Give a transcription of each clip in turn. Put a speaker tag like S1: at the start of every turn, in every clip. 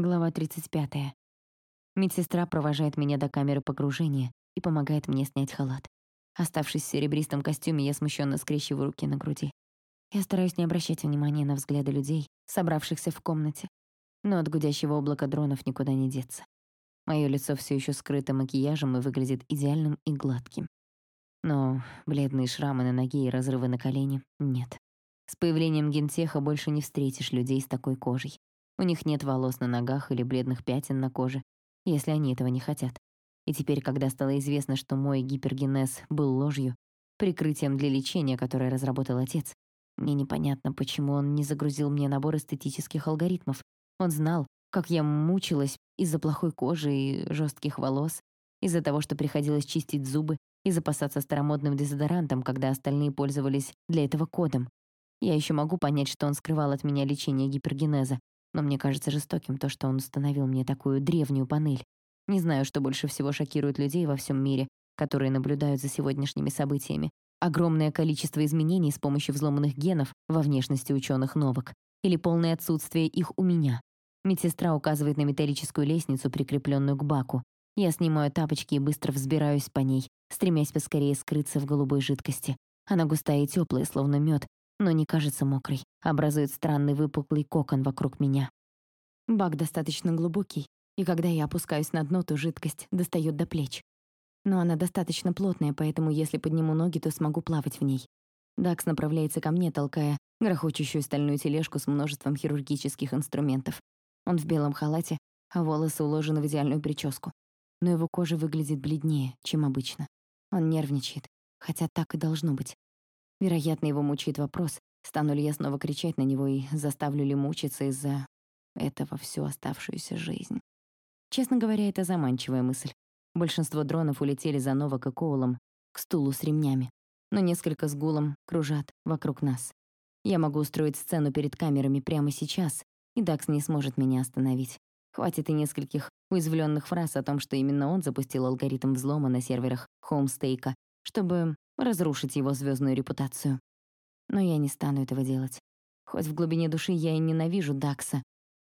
S1: Глава 35. Медсестра провожает меня до камеры погружения и помогает мне снять халат. Оставшись в серебристом костюме, я смущенно скрещиваю руки на груди. Я стараюсь не обращать внимания на взгляды людей, собравшихся в комнате. Но от гудящего облака дронов никуда не деться. Мое лицо все еще скрыто макияжем и выглядит идеальным и гладким. Но бледные шрамы на ноге и разрывы на колене — нет. С появлением гентеха больше не встретишь людей с такой кожей. У них нет волос на ногах или бледных пятен на коже, если они этого не хотят. И теперь, когда стало известно, что мой гипергенез был ложью, прикрытием для лечения, которое разработал отец, мне непонятно, почему он не загрузил мне набор эстетических алгоритмов. Он знал, как я мучилась из-за плохой кожи и жестких волос, из-за того, что приходилось чистить зубы и запасаться старомодным дезодорантом, когда остальные пользовались для этого кодом. Я еще могу понять, что он скрывал от меня лечение гипергенеза, но мне кажется жестоким то, что он установил мне такую древнюю панель. Не знаю, что больше всего шокирует людей во всем мире, которые наблюдают за сегодняшними событиями. Огромное количество изменений с помощью взломанных генов во внешности ученых новок или полное отсутствие их у меня. Медсестра указывает на металлическую лестницу, прикрепленную к баку. Я снимаю тапочки и быстро взбираюсь по ней, стремясь поскорее скрыться в голубой жидкости. Она густая и теплая, словно мед, но не кажется мокрой, образует странный выпуклый кокон вокруг меня. Бак достаточно глубокий, и когда я опускаюсь на дно, то жидкость достает до плеч. Но она достаточно плотная, поэтому если подниму ноги, то смогу плавать в ней. Дакс направляется ко мне, толкая грохочущую стальную тележку с множеством хирургических инструментов. Он в белом халате, а волосы уложены в идеальную прическу. Но его кожа выглядит бледнее, чем обычно. Он нервничает, хотя так и должно быть. Вероятно, его мучает вопрос, стану ли я снова кричать на него и заставлю ли мучиться из-за этого всю оставшуюся жизнь. Честно говоря, это заманчивая мысль. Большинство дронов улетели за Новак и Коулом к стулу с ремнями, но несколько с гулом кружат вокруг нас. Я могу устроить сцену перед камерами прямо сейчас, и Дакс не сможет меня остановить. Хватит и нескольких уязвленных фраз о том, что именно он запустил алгоритм взлома на серверах Хоумстейка, чтобы разрушить его звездную репутацию. Но я не стану этого делать. Хоть в глубине души я и ненавижу Дакса,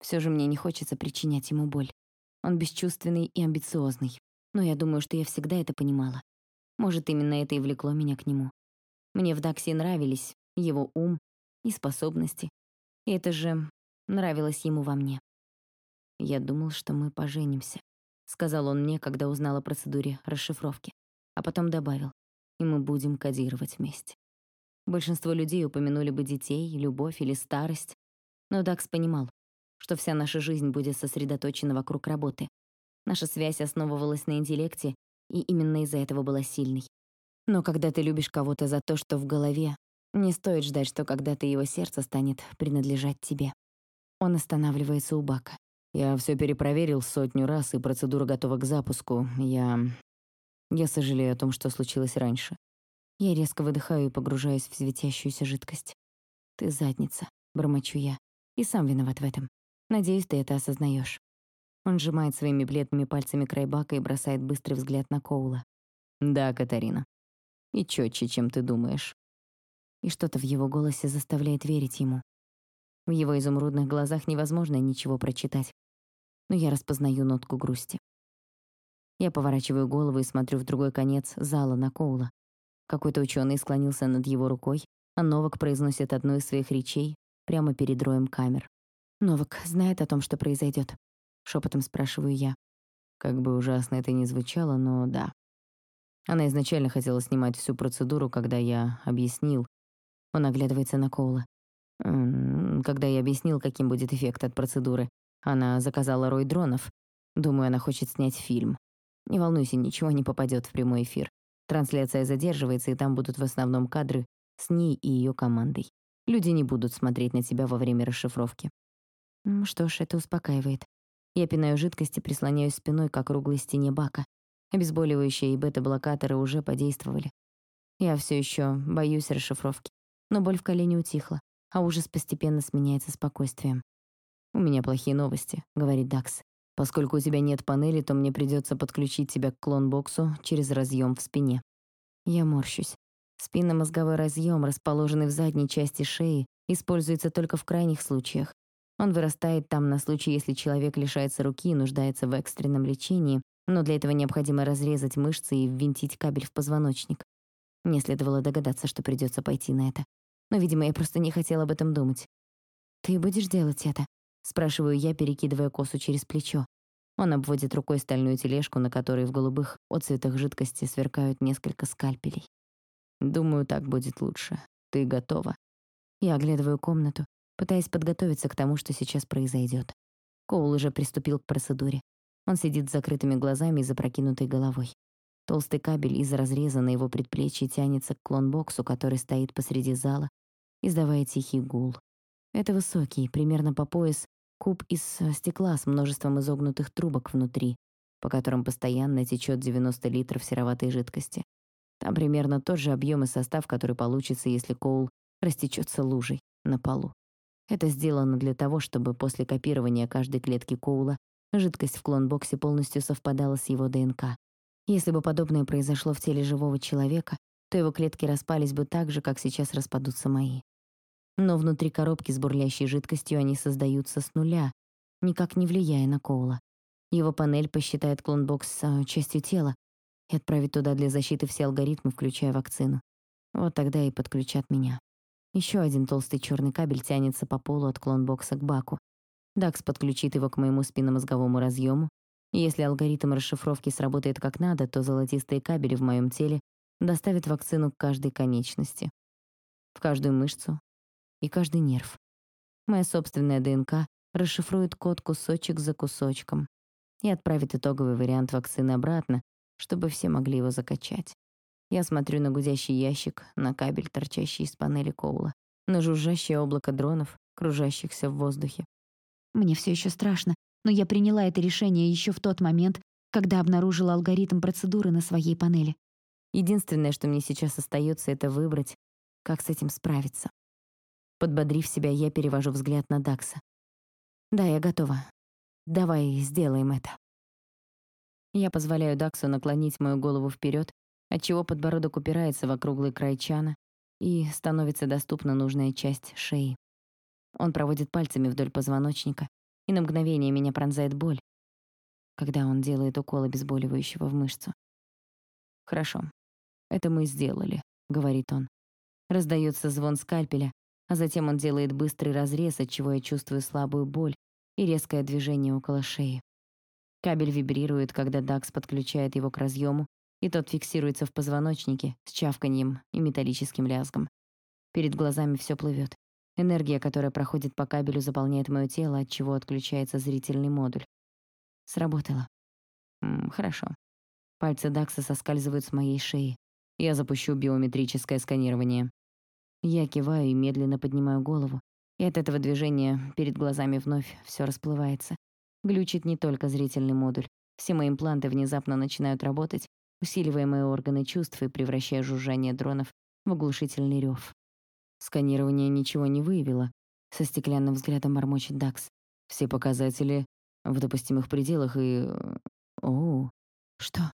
S1: все же мне не хочется причинять ему боль. Он бесчувственный и амбициозный. Но я думаю, что я всегда это понимала. Может, именно это и влекло меня к нему. Мне в Даксе нравились его ум и способности. И это же нравилось ему во мне. «Я думал, что мы поженимся», — сказал он мне, когда узнал о процедуре расшифровки. А потом добавил и мы будем кодировать вместе. Большинство людей упомянули бы детей, любовь или старость, но Дакс понимал, что вся наша жизнь будет сосредоточена вокруг работы. Наша связь основывалась на интеллекте, и именно из-за этого была сильной. Но когда ты любишь кого-то за то, что в голове, не стоит ждать, что когда-то его сердце станет принадлежать тебе. Он останавливается у Бака. Я все перепроверил сотню раз, и процедура готова к запуску. Я я сожалею о том, что случилось раньше. Я резко выдыхаю и погружаюсь в светящуюся жидкость. «Ты задница», — бормочу я. «И сам виноват в этом. Надеюсь, ты это осознаешь. Он сжимает своими бледными пальцами край бака и бросает быстрый взгляд на Коула. «Да, Катарина. И чётче, чем ты думаешь». И что-то в его голосе заставляет верить ему. В его изумрудных глазах невозможно ничего прочитать. Но я распознаю нотку грусти. Я поворачиваю голову и смотрю в другой конец зала на Коула. Какой-то ученый склонился над его рукой, а Новак произносит одну из своих речей прямо перед роем камер. «Новак знает о том, что произойдет?» — шепотом спрашиваю я. Как бы ужасно это ни звучало, но да. Она изначально хотела снимать всю процедуру, когда я объяснил. Он оглядывается на Коула. Когда я объяснил, каким будет эффект от процедуры, она заказала рой дронов. Думаю, она хочет снять фильм. Не волнуйся, ничего не попадет в прямой эфир. Трансляция задерживается, и там будут в основном кадры с ней и ее командой. Люди не будут смотреть на тебя во время расшифровки. Что ж, это успокаивает. Я пинаю жидкость и прислоняюсь спиной к округлой стене бака. Обезболивающие и бета-блокаторы уже подействовали. Я все еще боюсь расшифровки. Но боль в колене утихла, а ужас постепенно сменяется спокойствием. «У меня плохие новости», — говорит Дакс. Поскольку у тебя нет панели, то мне придется подключить тебя к клон-боксу через разъем в спине. Я морщусь. Спинномозговой разъем, расположенный в задней части шеи, используется только в крайних случаях. Он вырастает там на случай, если человек лишается руки и нуждается в экстренном лечении, но для этого необходимо разрезать мышцы и ввинтить кабель в позвоночник. Мне следовало догадаться, что придется пойти на это. Но, видимо, я просто не хотела об этом думать. «Ты будешь делать это?» — спрашиваю я, перекидывая косу через плечо. Он обводит рукой стальную тележку, на которой в голубых отцветах жидкости сверкают несколько скальпелей. «Думаю, так будет лучше. Ты готова?» Я оглядываю комнату, пытаясь подготовиться к тому, что сейчас произойдет. Коул уже приступил к процедуре. Он сидит с закрытыми глазами и запрокинутой головой. Толстый кабель из разреза на его предплечье тянется к клонбоксу, который стоит посреди зала, издавая тихий гул. Это высокий, примерно по пояс, куб из э, стекла с множеством изогнутых трубок внутри, по которым постоянно течет 90 литров сероватой жидкости. Там примерно тот же объем и состав, который получится, если Коул растечется лужей на полу. Это сделано для того, чтобы после копирования каждой клетки Коула жидкость в клонбоксе полностью совпадала с его ДНК. Если бы подобное произошло в теле живого человека, то его клетки распались бы так же, как сейчас распадутся мои. Но внутри коробки с бурлящей жидкостью они создаются с нуля, никак не влияя на Коула. Его панель посчитает клонбокс а, частью тела и отправит туда для защиты все алгоритмы, включая вакцину. Вот тогда и подключат меня. Еще один толстый черный кабель тянется по полу от клонбокса к баку. Дакс подключит его к моему спинномозговому разъему, если алгоритм расшифровки сработает как надо, то золотистые кабели в моем теле доставят вакцину к каждой конечности, в каждую мышцу и каждый нерв. Моя собственная ДНК расшифрует код кусочек за кусочком и отправит итоговый вариант вакцины обратно, чтобы все могли его закачать. Я смотрю на гудящий ящик, на кабель, торчащий из панели Коула, на жужжащее облако дронов, кружащихся в воздухе. Мне все еще страшно, но я приняла это решение еще в тот момент, когда обнаружила алгоритм процедуры на своей панели. Единственное, что мне сейчас остается, это выбрать, как с этим справиться. Подбодрив себя, я перевожу взгляд на Дакса. «Да, я готова. Давай сделаем это». Я позволяю Даксу наклонить мою голову вперед отчего подбородок упирается в округлый край чана и становится доступна нужная часть шеи. Он проводит пальцами вдоль позвоночника, и на мгновение меня пронзает боль, когда он делает укол обезболивающего в мышцу. «Хорошо, это мы сделали», — говорит он. Раздается звон скальпеля, а затем он делает быстрый разрез, от чего я чувствую слабую боль и резкое движение около шеи. Кабель вибрирует, когда Дакс подключает его к разъему, и тот фиксируется в позвоночнике с чавканьем и металлическим лязгом. Перед глазами все плывет. Энергия, которая проходит по кабелю, заполняет мое тело, от чего отключается зрительный модуль. Сработало. М -м, хорошо. Пальцы Дакса соскальзывают с моей шеи. Я запущу биометрическое сканирование. Я киваю и медленно поднимаю голову. И от этого движения перед глазами вновь все расплывается. Глючит не только зрительный модуль. Все мои импланты внезапно начинают работать, усиливая мои органы чувств и превращая жужжание дронов в оглушительный рев. Сканирование ничего не выявило. Со стеклянным взглядом мормочет Дакс. Все показатели в допустимых пределах и... О, что?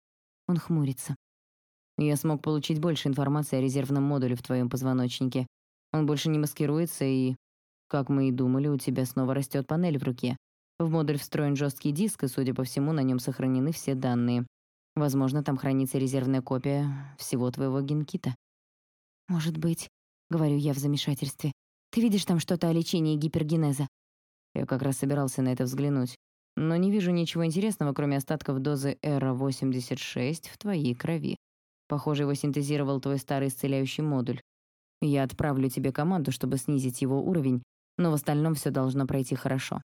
S1: Он хмурится. Я смог получить больше информации о резервном модуле в твоем позвоночнике. Он больше не маскируется и... Как мы и думали, у тебя снова растет панель в руке. В модуль встроен жесткий диск, и, судя по всему, на нем сохранены все данные. Возможно, там хранится резервная копия всего твоего генкита. Может быть, говорю я в замешательстве. Ты видишь там что-то о лечении гипергенеза? Я как раз собирался на это взглянуть. Но не вижу ничего интересного, кроме остатков дозы Эра-86 в твоей крови. Похоже, его синтезировал твой старый исцеляющий модуль. Я отправлю тебе команду, чтобы снизить его уровень, но в остальном все должно пройти хорошо.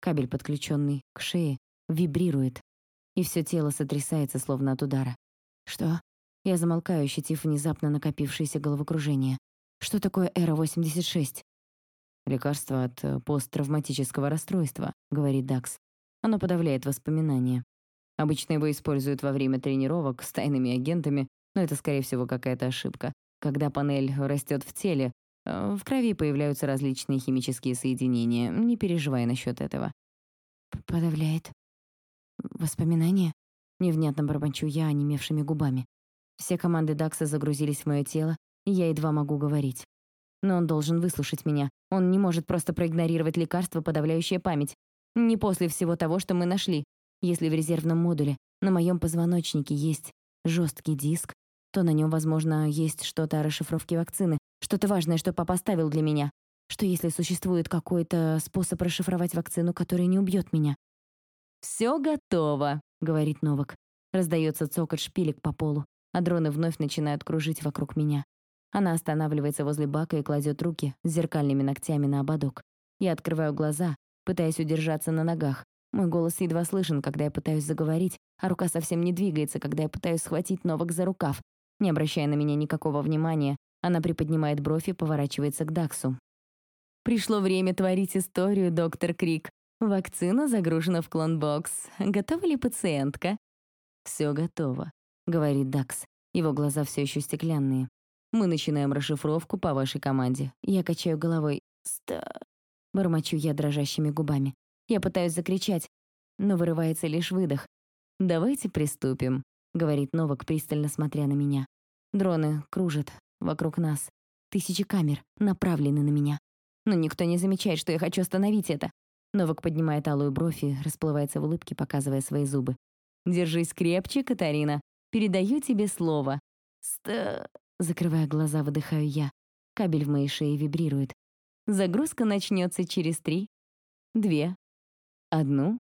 S1: Кабель, подключенный к шее, вибрирует, и все тело сотрясается, словно от удара. Что? Я замолкаю, ощутив внезапно накопившееся головокружение. Что такое Эра-86? Лекарство от э, посттравматического расстройства, говорит Дакс. Оно подавляет воспоминания. Обычно его используют во время тренировок с тайными агентами, но это, скорее всего, какая-то ошибка. Когда панель растет в теле, э, в крови появляются различные химические соединения. Не переживай насчет этого. Подавляет Воспоминания? Невнятно бормочу я онемевшими губами. Все команды Дакса загрузились в мое тело, и я едва могу говорить. Но он должен выслушать меня. Он не может просто проигнорировать лекарство, подавляющее память. Не после всего того, что мы нашли. Если в резервном модуле на моем позвоночнике есть жесткий диск, то на нем, возможно, есть что-то о расшифровке вакцины, что-то важное, что папа оставил для меня. Что если существует какой-то способ расшифровать вакцину, который не убьет меня? «Все готово», — говорит Новак. Раздается цокот шпилек по полу, а дроны вновь начинают кружить вокруг меня. Она останавливается возле бака и кладет руки с зеркальными ногтями на ободок. Я открываю глаза, пытаясь удержаться на ногах. Мой голос едва слышен, когда я пытаюсь заговорить, а рука совсем не двигается, когда я пытаюсь схватить Новак за рукав. Не обращая на меня никакого внимания, она приподнимает бровь и поворачивается к Даксу. «Пришло время творить историю, доктор Крик. Вакцина загружена в клонбокс. Готова ли пациентка?» «Все готово», — говорит Дакс. Его глаза все еще стеклянные. «Мы начинаем расшифровку по вашей команде». Я качаю головой. «Ста...» Бормочу я дрожащими губами. Я пытаюсь закричать, но вырывается лишь выдох. «Давайте приступим», — говорит Новак, пристально смотря на меня. Дроны кружат вокруг нас. Тысячи камер направлены на меня. Но никто не замечает, что я хочу остановить это. Новак поднимает алую бровь и расплывается в улыбке, показывая свои зубы. «Держись крепче, Катарина. Передаю тебе слово». «Ста...» Закрывая глаза, выдыхаю я. Кабель в моей шее вибрирует. Загрузка начнется через три, две, одну.